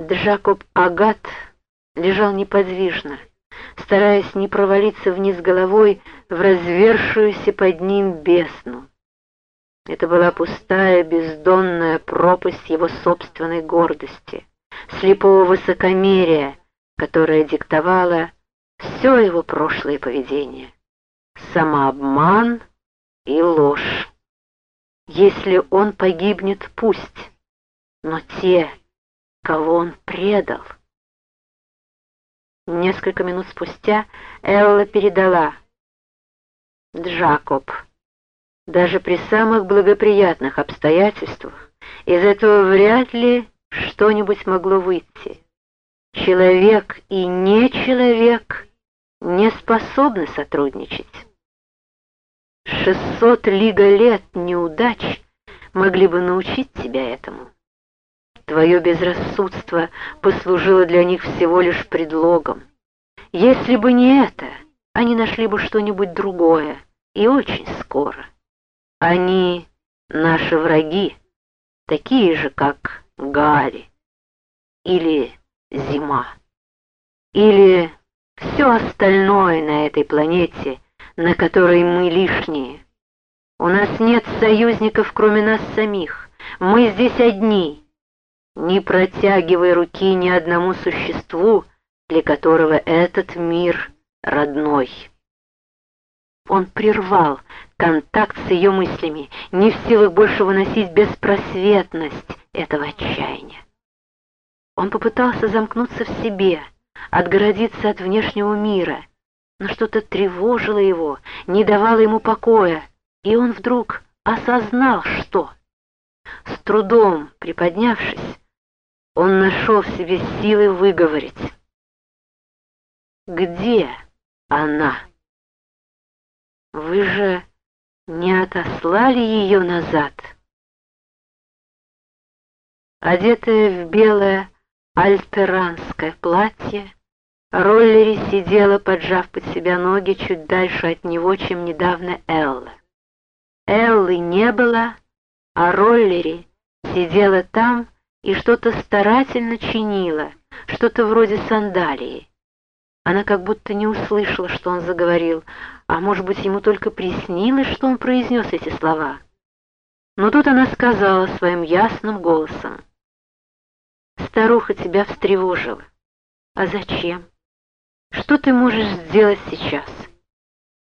Джакоб Агат лежал неподвижно, стараясь не провалиться вниз головой в развершуюся под ним бесну. Это была пустая, бездонная пропасть его собственной гордости, слепого высокомерия, которое диктовало все его прошлое поведение. Самообман и ложь. Если он погибнет, пусть, но те, кого он предал... Несколько минут спустя Элла передала. Джакоб, даже при самых благоприятных обстоятельствах из этого вряд ли что-нибудь могло выйти. Человек и не человек не способны сотрудничать. Шестьсот лига лет неудач могли бы научить тебя этому. Твое безрассудство послужило для них всего лишь предлогом. Если бы не это, они нашли бы что-нибудь другое, и очень скоро. Они наши враги, такие же, как Гарри, или Зима, или все остальное на этой планете, на которой мы лишние. У нас нет союзников, кроме нас самих. Мы здесь одни. Не протягивай руки ни одному существу, для которого этот мир родной. Он прервал контакт с ее мыслями, не в силах больше выносить беспросветность этого отчаяния. Он попытался замкнуться в себе, отгородиться от внешнего мира, но что-то тревожило его, не давало ему покоя, и он вдруг осознал, что. С трудом приподнявшись, он нашел в себе силы выговорить. «Где она? Вы же не отослали ее назад?» Одетая в белое альтеранское платье, Роллери сидела, поджав под себя ноги чуть дальше от него, чем недавно Элла. Эллы не было, а Роллери сидела там, и что-то старательно чинила, что-то вроде сандалии. Она как будто не услышала, что он заговорил, а может быть, ему только приснилось, что он произнес эти слова. Но тут она сказала своим ясным голосом. «Старуха тебя встревожила. А зачем? Что ты можешь сделать сейчас?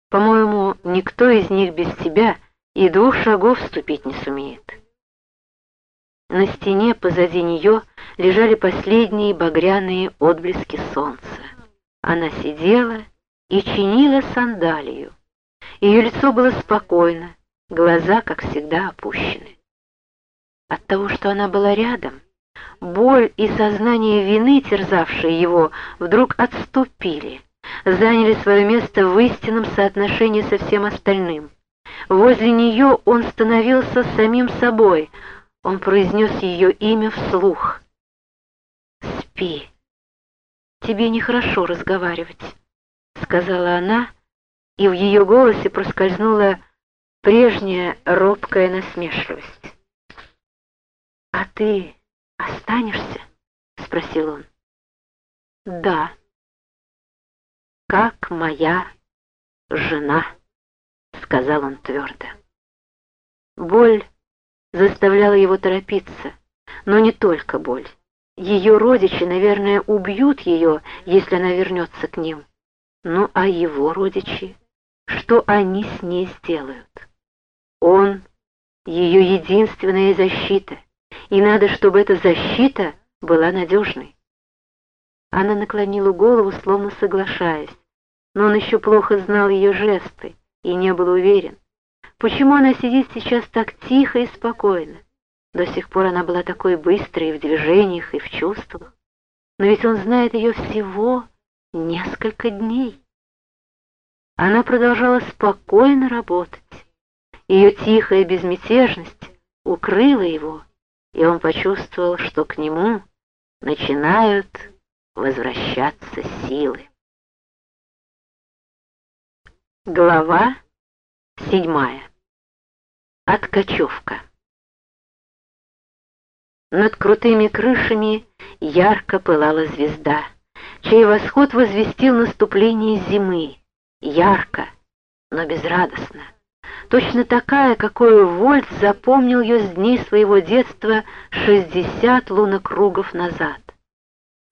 По-моему, никто из них без тебя и двух шагов ступить не сумеет». На стене позади нее лежали последние багряные отблески солнца. Она сидела и чинила сандалию. Ее лицо было спокойно, глаза, как всегда, опущены. От того, что она была рядом, боль и сознание вины, терзавшие его, вдруг отступили, заняли свое место в истинном соотношении со всем остальным. Возле нее он становился самим собой — он произнес ее имя вслух. «Спи. Тебе нехорошо разговаривать», — сказала она, и в ее голосе проскользнула прежняя робкая насмешливость. «А ты останешься?» — спросил он. «Да». «Как моя жена», — сказал он твердо. Боль заставляла его торопиться. Но не только боль. Ее родичи, наверное, убьют ее, если она вернется к ним. Ну а его родичи? Что они с ней сделают? Он — ее единственная защита, и надо, чтобы эта защита была надежной. Она наклонила голову, словно соглашаясь, но он еще плохо знал ее жесты и не был уверен. Почему она сидит сейчас так тихо и спокойно? До сих пор она была такой быстрой в движениях и в чувствах. Но ведь он знает ее всего несколько дней. Она продолжала спокойно работать. Ее тихая безмятежность укрыла его, и он почувствовал, что к нему начинают возвращаться силы. Глава Седьмая. Откачевка. Над крутыми крышами ярко пылала звезда, чей восход возвестил наступление зимы. Ярко, но безрадостно. Точно такая, какую Вольт запомнил ее с дней своего детства 60 лунокругов назад.